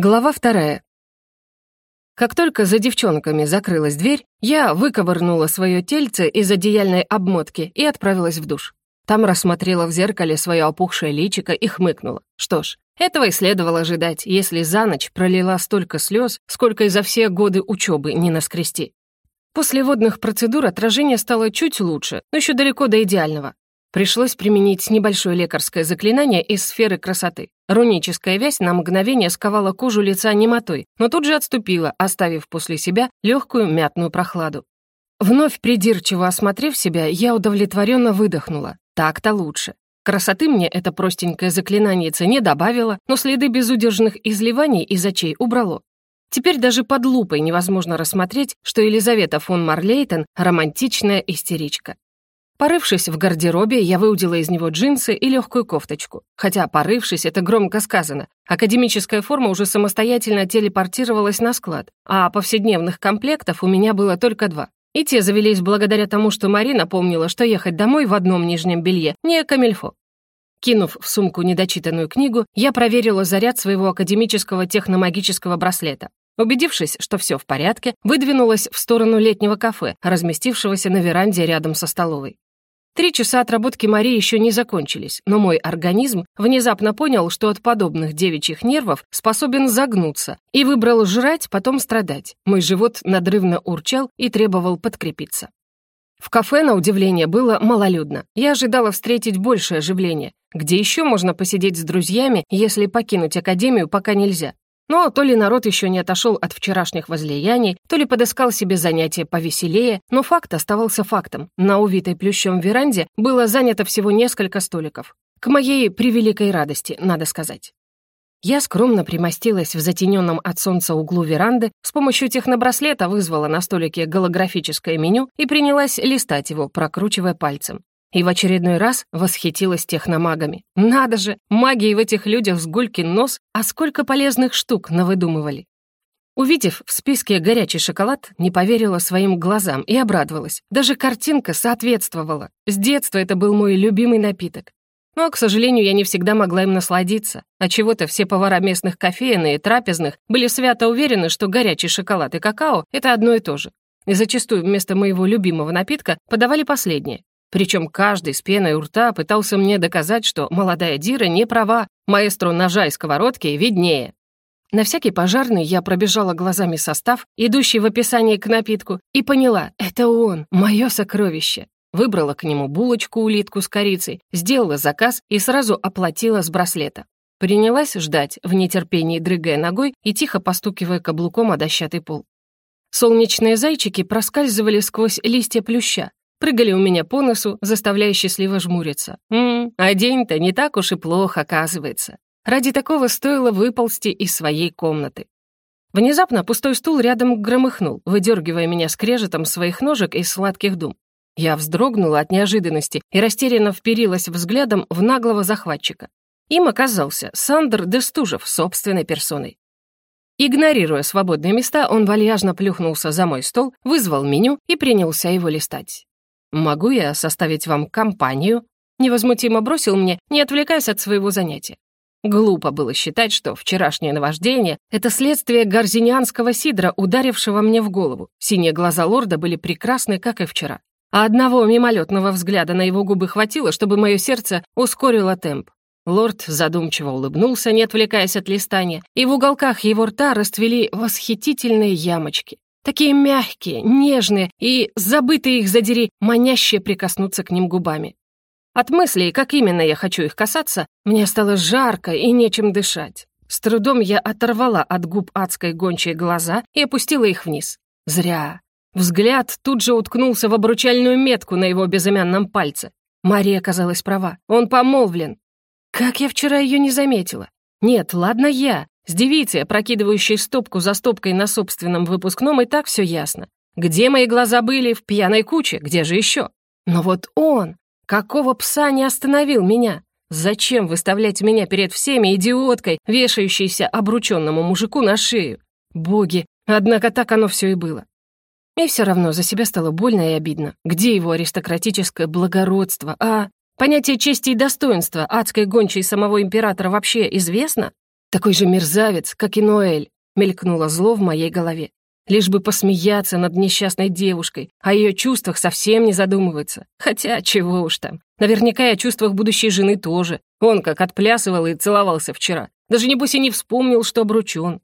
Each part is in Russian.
Глава вторая. Как только за девчонками закрылась дверь, я выковырнула свое тельце из одеяльной обмотки и отправилась в душ. Там рассмотрела в зеркале свое опухшее личико и хмыкнула. Что ж, этого и следовало ожидать, если за ночь пролила столько слез, сколько и за все годы учебы не наскрести. После водных процедур отражение стало чуть лучше, но еще далеко до идеального. Пришлось применить небольшое лекарское заклинание из сферы красоты. Руническая вязь на мгновение сковала кожу лица немотой, но тут же отступила, оставив после себя легкую мятную прохладу. Вновь придирчиво осмотрев себя, я удовлетворенно выдохнула. Так-то лучше. Красоты мне это простенькое заклинание не добавило, но следы безудержных изливаний из очей убрало. Теперь даже под лупой невозможно рассмотреть, что Елизавета фон Марлейтен — романтичная истеричка. Порывшись в гардеробе, я выудила из него джинсы и легкую кофточку. Хотя порывшись, это громко сказано. Академическая форма уже самостоятельно телепортировалась на склад, а повседневных комплектов у меня было только два. И те завелись благодаря тому, что Марина помнила, что ехать домой в одном нижнем белье не камельфо. Кинув в сумку недочитанную книгу, я проверила заряд своего академического техномагического браслета. Убедившись, что все в порядке, выдвинулась в сторону летнего кафе, разместившегося на веранде рядом со столовой. Три часа отработки Марии еще не закончились, но мой организм внезапно понял, что от подобных девичьих нервов способен загнуться, и выбрал жрать, потом страдать. Мой живот надрывно урчал и требовал подкрепиться. В кафе, на удивление, было малолюдно. Я ожидала встретить большее оживление. Где еще можно посидеть с друзьями, если покинуть академию пока нельзя? Но то ли народ еще не отошел от вчерашних возлияний, то ли подыскал себе занятие повеселее, но факт оставался фактом. На увитой плющом веранде было занято всего несколько столиков. К моей превеликой радости, надо сказать. Я скромно примостилась в затененном от солнца углу веранды, с помощью технобраслета вызвала на столике голографическое меню и принялась листать его, прокручивая пальцем. И в очередной раз восхитилась техномагами. Надо же, магии в этих людях с гулькин нос, а сколько полезных штук навыдумывали. Увидев в списке горячий шоколад, не поверила своим глазам и обрадовалась. Даже картинка соответствовала. С детства это был мой любимый напиток. Но, к сожалению, я не всегда могла им насладиться. А чего-то все повара местных кофеин и трапезных были свято уверены, что горячий шоколад и какао — это одно и то же. И зачастую вместо моего любимого напитка подавали последнее. Причем каждый с пеной у рта пытался мне доказать, что молодая Дира не права, маэстро ножа и сковородки виднее. На всякий пожарный я пробежала глазами состав, идущий в описании к напитку, и поняла — это он, мое сокровище. Выбрала к нему булочку-улитку с корицей, сделала заказ и сразу оплатила с браслета. Принялась ждать, в нетерпении дрыгая ногой и тихо постукивая каблуком о дощатый пол. Солнечные зайчики проскальзывали сквозь листья плюща, прыгали у меня по носу, заставляя счастливо жмуриться. Ммм, а день-то не так уж и плохо, оказывается. Ради такого стоило выползти из своей комнаты. Внезапно пустой стул рядом громыхнул, выдергивая меня скрежетом своих ножек из сладких дум. Я вздрогнула от неожиданности и растерянно вперилась взглядом в наглого захватчика. Им оказался Сандр Дестужев собственной персоной. Игнорируя свободные места, он вальяжно плюхнулся за мой стол, вызвал меню и принялся его листать. «Могу я составить вам компанию?» Невозмутимо бросил мне, не отвлекаясь от своего занятия. Глупо было считать, что вчерашнее наваждение — это следствие гарзинианского сидра, ударившего мне в голову. Синие глаза лорда были прекрасны, как и вчера. А одного мимолетного взгляда на его губы хватило, чтобы мое сердце ускорило темп. Лорд задумчиво улыбнулся, не отвлекаясь от листания, и в уголках его рта расцвели восхитительные ямочки. Такие мягкие, нежные и, забытые их задери, манящие прикоснуться к ним губами. От мыслей, как именно я хочу их касаться, мне стало жарко и нечем дышать. С трудом я оторвала от губ адской гончей глаза и опустила их вниз. Зря. Взгляд тут же уткнулся в обручальную метку на его безымянном пальце. Мария оказалась права. Он помолвлен. Как я вчера ее не заметила? Нет, ладно я. С девицей, опрокидывающей стопку за стопкой на собственном выпускном, и так все ясно. Где мои глаза были? В пьяной куче. Где же еще? Но вот он! Какого пса не остановил меня? Зачем выставлять меня перед всеми идиоткой, вешающейся обрученному мужику на шею? Боги, однако так оно все и было. И все равно за себя стало больно и обидно. Где его аристократическое благородство, а? Понятие чести и достоинства адской гончей самого императора вообще известно? Такой же мерзавец, как и Ноэль, мелькнуло зло в моей голове. Лишь бы посмеяться над несчастной девушкой, о ее чувствах совсем не задумывается. Хотя, чего уж там. Наверняка и о чувствах будущей жены тоже. Он как отплясывал и целовался вчера. Даже небось и не вспомнил, что обручен.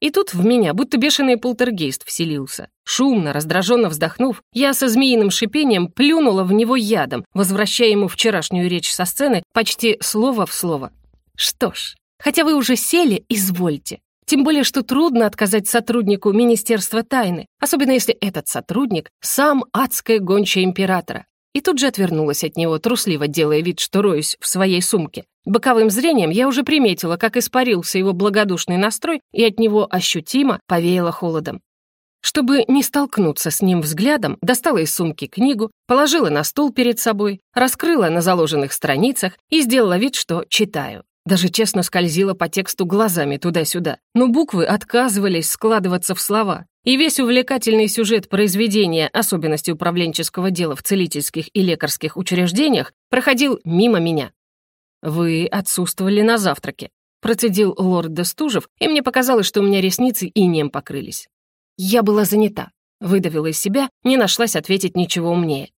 И тут в меня будто бешеный полтергейст вселился. Шумно, раздраженно вздохнув, я со змеиным шипением плюнула в него ядом, возвращая ему вчерашнюю речь со сцены почти слово в слово. Что ж, хотя вы уже сели, извольте. Тем более, что трудно отказать сотруднику Министерства тайны, особенно если этот сотрудник — сам адская гончая императора. И тут же отвернулась от него, трусливо делая вид, что роюсь в своей сумке. Боковым зрением я уже приметила, как испарился его благодушный настрой, и от него ощутимо повеяло холодом. Чтобы не столкнуться с ним взглядом, достала из сумки книгу, положила на стол перед собой, раскрыла на заложенных страницах и сделала вид, что читаю. Даже честно скользила по тексту глазами туда-сюда, но буквы отказывались складываться в слова, и весь увлекательный сюжет произведения особенности управленческого дела в целительских и лекарских учреждениях проходил мимо меня. «Вы отсутствовали на завтраке», — процедил лорд Дестужев, и мне показалось, что у меня ресницы инеем покрылись. Я была занята, выдавила из себя, не нашлась ответить ничего умнее.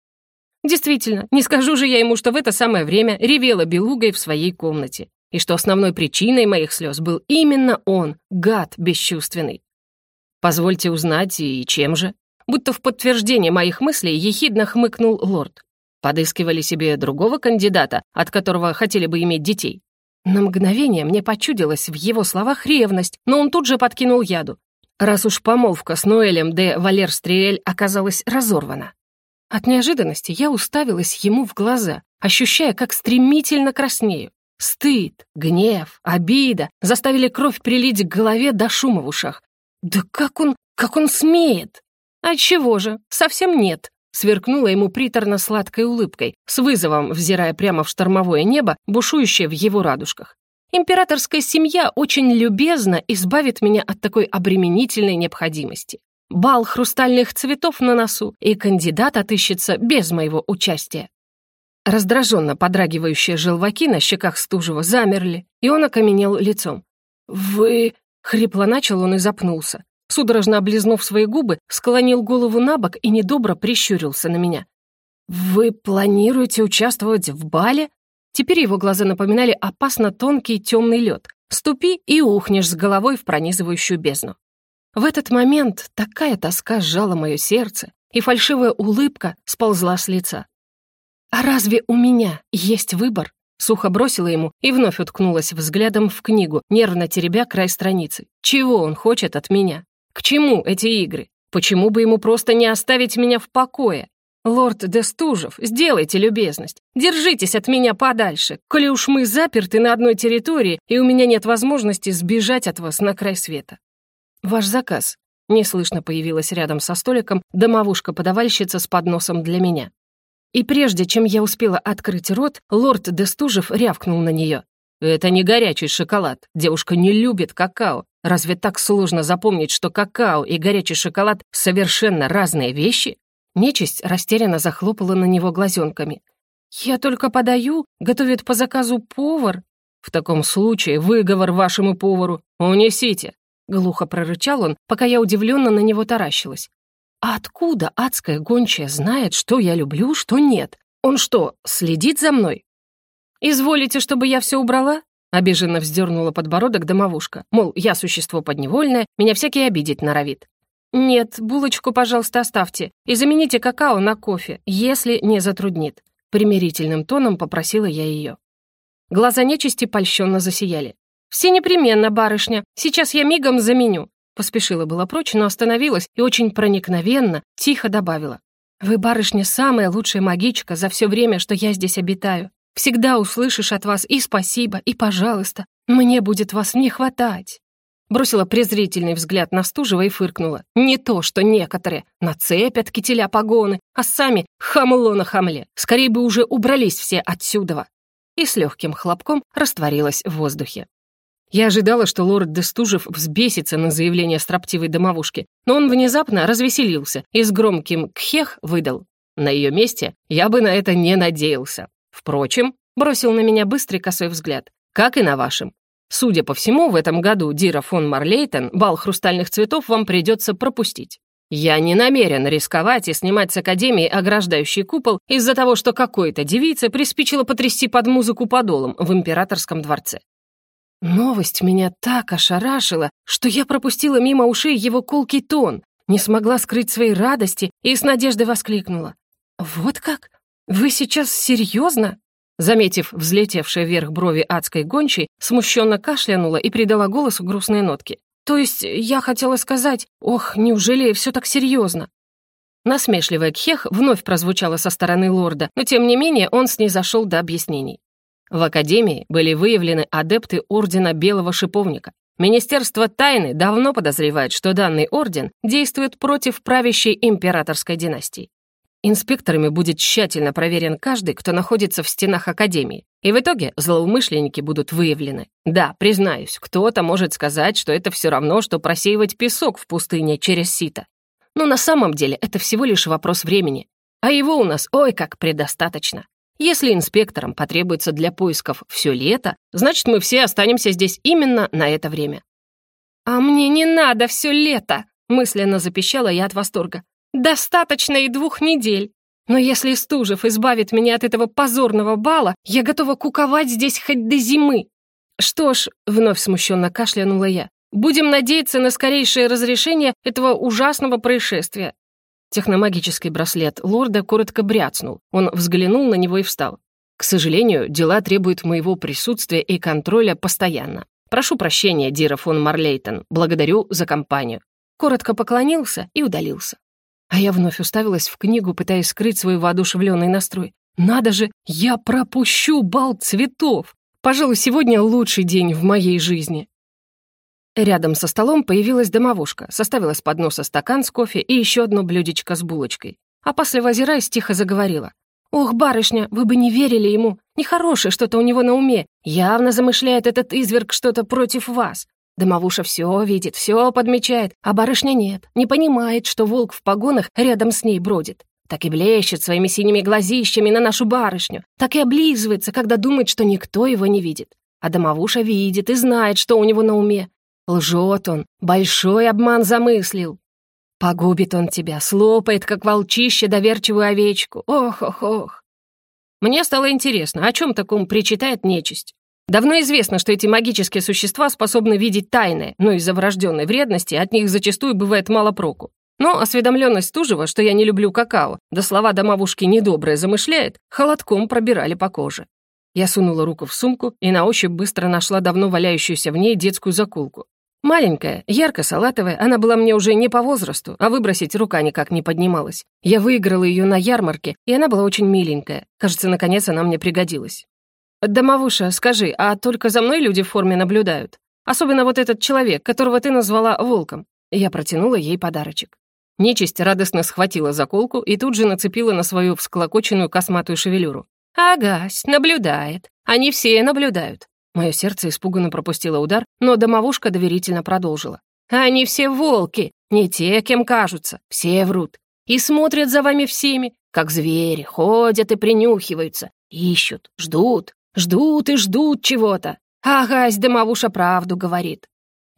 Действительно, не скажу же я ему, что в это самое время ревела белугой в своей комнате и что основной причиной моих слез был именно он, гад бесчувственный. Позвольте узнать, и чем же? Будто в подтверждение моих мыслей ехидно хмыкнул лорд. Подыскивали себе другого кандидата, от которого хотели бы иметь детей. На мгновение мне почудилась в его словах ревность, но он тут же подкинул яду. Раз уж помолвка с Ноэлем де Валер-Стриэль оказалась разорвана. От неожиданности я уставилась ему в глаза, ощущая, как стремительно краснею. Стыд, гнев, обида заставили кровь прилить к голове до шума в ушах. Да как он, как он смеет? А чего же, совсем нет. Сверкнула ему приторно-сладкой улыбкой, с вызовом взирая прямо в штормовое небо, бушующее в его радужках. Императорская семья очень любезно избавит меня от такой обременительной необходимости. Бал хрустальных цветов на носу, и кандидат отыщется без моего участия. Раздраженно подрагивающие желваки на щеках Стужева замерли, и он окаменел лицом. «Вы...» — хрипло начал он и запнулся. Судорожно облизнув свои губы, склонил голову на бок и недобро прищурился на меня. «Вы планируете участвовать в бале?» Теперь его глаза напоминали опасно тонкий темный лед. Ступи и ухнешь с головой в пронизывающую бездну. В этот момент такая тоска сжала мое сердце, и фальшивая улыбка сползла с лица. «А разве у меня есть выбор?» Сухо бросила ему и вновь уткнулась взглядом в книгу, нервно теребя край страницы. «Чего он хочет от меня? К чему эти игры? Почему бы ему просто не оставить меня в покое? Лорд Дестужев, сделайте любезность. Держитесь от меня подальше, коли уж мы заперты на одной территории, и у меня нет возможности сбежать от вас на край света. Ваш заказ. Неслышно появилась рядом со столиком домовушка-подавальщица с подносом для меня. И прежде чем я успела открыть рот, лорд Дестужев рявкнул на нее. «Это не горячий шоколад. Девушка не любит какао. Разве так сложно запомнить, что какао и горячий шоколад — совершенно разные вещи?» Нечисть растерянно захлопала на него глазенками. «Я только подаю, готовит по заказу повар». «В таком случае выговор вашему повару. Унесите!» Глухо прорычал он, пока я удивленно на него таращилась. А откуда адская гончая знает, что я люблю, что нет? Он что, следит за мной? «Изволите, чтобы я все убрала?» Обиженно вздернула подбородок домовушка. Мол, я существо подневольное, меня всякий обидеть норовит. «Нет, булочку, пожалуйста, оставьте и замените какао на кофе, если не затруднит», примирительным тоном попросила я ее. Глаза нечисти польщенно засияли. «Все непременно, барышня, сейчас я мигом заменю. Поспешила была прочь, но остановилась и очень проникновенно, тихо добавила. «Вы, барышня, самая лучшая магичка за все время, что я здесь обитаю. Всегда услышишь от вас и спасибо, и пожалуйста. Мне будет вас не хватать». Бросила презрительный взгляд на Стужева и фыркнула. Не то, что некоторые нацепят кителя погоны, а сами хамло на хамле. Скорее бы уже убрались все отсюда. И с легким хлопком растворилась в воздухе. Я ожидала, что лорд Дестужев взбесится на заявление строптивой домовушки, но он внезапно развеселился и с громким «кхех» выдал. На ее месте я бы на это не надеялся. Впрочем, бросил на меня быстрый косой взгляд, как и на вашем. Судя по всему, в этом году Дира фон Марлейтен бал хрустальных цветов вам придется пропустить. Я не намерен рисковать и снимать с Академии ограждающий купол из-за того, что какой-то девице приспичило потрясти под музыку подолом в императорском дворце. Новость меня так ошарашила, что я пропустила мимо ушей его колкий тон, не смогла скрыть своей радости и с надеждой воскликнула. «Вот как? Вы сейчас серьезно?» Заметив взлетевшие вверх брови адской гончей, смущенно кашлянула и придала голосу грустные нотки. «То есть я хотела сказать, ох, неужели все так серьезно?» Насмешливая кхех вновь прозвучала со стороны лорда, но тем не менее он снизошел до объяснений. В Академии были выявлены адепты Ордена Белого Шиповника. Министерство тайны давно подозревает, что данный орден действует против правящей императорской династии. Инспекторами будет тщательно проверен каждый, кто находится в стенах Академии, и в итоге злоумышленники будут выявлены. Да, признаюсь, кто-то может сказать, что это все равно, что просеивать песок в пустыне через сито. Но на самом деле это всего лишь вопрос времени. А его у нас ой как предостаточно. Если инспекторам потребуется для поисков все лето, значит, мы все останемся здесь именно на это время». «А мне не надо все лето!» — мысленно запищала я от восторга. «Достаточно и двух недель. Но если Стужев избавит меня от этого позорного бала, я готова куковать здесь хоть до зимы». «Что ж», — вновь смущенно кашлянула я, «будем надеяться на скорейшее разрешение этого ужасного происшествия. Техномагический браслет лорда коротко бряцнул. Он взглянул на него и встал. «К сожалению, дела требуют моего присутствия и контроля постоянно. Прошу прощения, Дира фон Марлейтон. Благодарю за компанию». Коротко поклонился и удалился. А я вновь уставилась в книгу, пытаясь скрыть свой воодушевленный настрой. «Надо же, я пропущу бал цветов! Пожалуй, сегодня лучший день в моей жизни». Рядом со столом появилась домовушка, составила с подноса стакан с кофе и еще одно блюдечко с булочкой. А после озираясь, тихо заговорила. «Ох, барышня, вы бы не верили ему. Нехорошее что-то у него на уме. Явно замышляет этот изверг что-то против вас. Домовуша все видит, все подмечает, а барышня нет, не понимает, что волк в погонах рядом с ней бродит. Так и блещет своими синими глазищами на нашу барышню, так и облизывается, когда думает, что никто его не видит. А домовуша видит и знает, что у него на уме, Лжет он, большой обман замыслил. Погубит он тебя, слопает, как волчище, доверчивую овечку. Ох-ох-ох. Мне стало интересно, о чем таком причитает нечисть. Давно известно, что эти магические существа способны видеть тайное, но из-за врожденной вредности от них зачастую бывает мало проку. Но осведомленность Стужева, что я не люблю какао, да слова домовушки недоброе замышляет, холодком пробирали по коже. Я сунула руку в сумку и на ощупь быстро нашла давно валяющуюся в ней детскую закулку. Маленькая, ярко-салатовая, она была мне уже не по возрасту, а выбросить рука никак не поднималась. Я выиграла ее на ярмарке, и она была очень миленькая. Кажется, наконец она мне пригодилась. «Домовуша, скажи, а только за мной люди в форме наблюдают? Особенно вот этот человек, которого ты назвала волком». Я протянула ей подарочек. Нечисть радостно схватила заколку и тут же нацепила на свою всклокоченную косматую шевелюру. «Агась, наблюдает. Они все наблюдают. Мое сердце испуганно пропустило удар, но домовушка доверительно продолжила. «Они все волки, не те, кем кажутся, все врут. И смотрят за вами всеми, как звери, ходят и принюхиваются, ищут, ждут, ждут и ждут чего-то. Агась, домовуша правду говорит.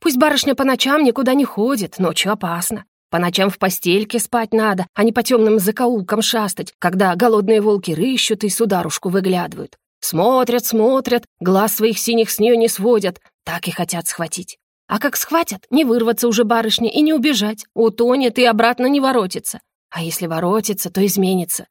Пусть барышня по ночам никуда не ходит, ночью опасно. По ночам в постельке спать надо, а не по темным закоулкам шастать, когда голодные волки рыщут и сударушку выглядывают. Смотрят, смотрят, глаз своих синих с нее не сводят, так и хотят схватить. А как схватят, не вырваться уже барышне и не убежать, утонет и обратно не воротится. А если воротится, то изменится.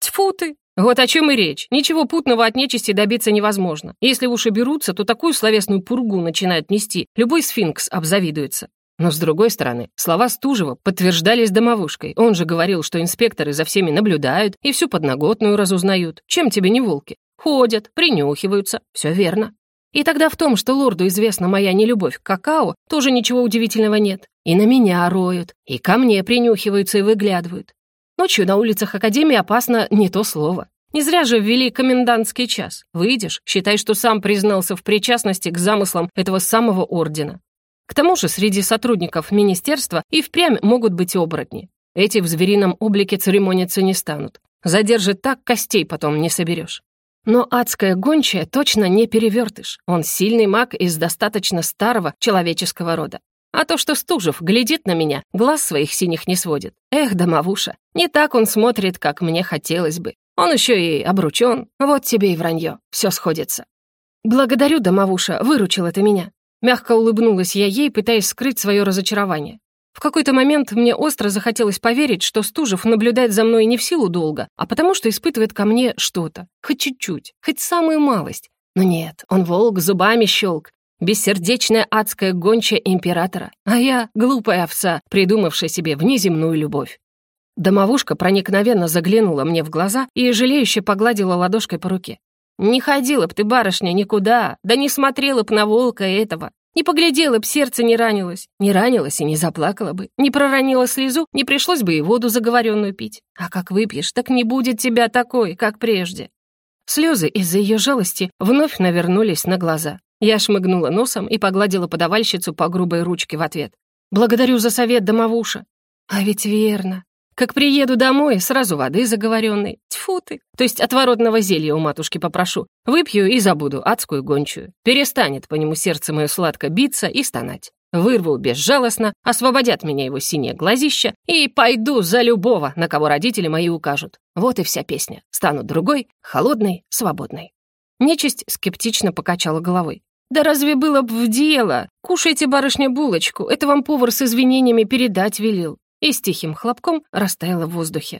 Тьфу ты! Вот о чем и речь. Ничего путного от нечисти добиться невозможно. Если уши берутся, то такую словесную пургу начинают нести, любой сфинкс обзавидуется. Но, с другой стороны, слова Стужева подтверждались домовушкой. Он же говорил, что инспекторы за всеми наблюдают и всю подноготную разузнают. Чем тебе не волки? Ходят, принюхиваются, все верно. И тогда в том, что лорду известна моя нелюбовь к какао, тоже ничего удивительного нет. И на меня роют, и ко мне принюхиваются и выглядывают. Ночью на улицах Академии опасно не то слово. Не зря же ввели комендантский час. Выйдешь, считай, что сам признался в причастности к замыслам этого самого ордена. К тому же среди сотрудников министерства и впрямь могут быть оборотни. Эти в зверином облике церемониться не станут. Задержит так, костей потом не соберешь. Но адская гончая точно не перевертыш. Он сильный маг из достаточно старого человеческого рода. А то, что Стужев глядит на меня, глаз своих синих не сводит. Эх, домовуша, не так он смотрит, как мне хотелось бы. Он еще и обручен. Вот тебе и вранье. Все сходится. Благодарю, домовуша, выручила ты меня. Мягко улыбнулась я ей, пытаясь скрыть свое разочарование. В какой-то момент мне остро захотелось поверить, что Стужев наблюдает за мной не в силу долга, а потому что испытывает ко мне что-то. Хоть чуть-чуть, хоть самую малость. Но нет, он волк, зубами щелк. Бессердечная адская гончая императора. А я — глупая овца, придумавшая себе внеземную любовь. Домовушка проникновенно заглянула мне в глаза и жалеюще погладила ладошкой по руке. «Не ходила б ты, барышня, никуда, да не смотрела б на волка этого. Не поглядела б, сердце не ранилось. Не ранилось и не заплакала бы. Не проронила слезу, не пришлось бы и воду заговоренную пить. А как выпьешь, так не будет тебя такой, как прежде. Слезы из-за ее жалости вновь навернулись на глаза. Я шмыгнула носом и погладила подавальщицу по грубой ручке в ответ. «Благодарю за совет, домовуша». «А ведь верно. Как приеду домой, сразу воды заговоренной. Тьфу ты. То есть отворотного зелья у матушки попрошу. Выпью и забуду адскую гончую. Перестанет по нему сердце мое сладко биться и стонать. Вырву безжалостно, освободят меня его синее глазища и пойду за любого, на кого родители мои укажут. Вот и вся песня. Стану другой, холодной, свободной. Нечисть скептично покачала головой. «Да разве было б в дело? Кушайте, барышня, булочку, это вам повар с извинениями передать велел и с тихим хлопком растаяла в воздухе.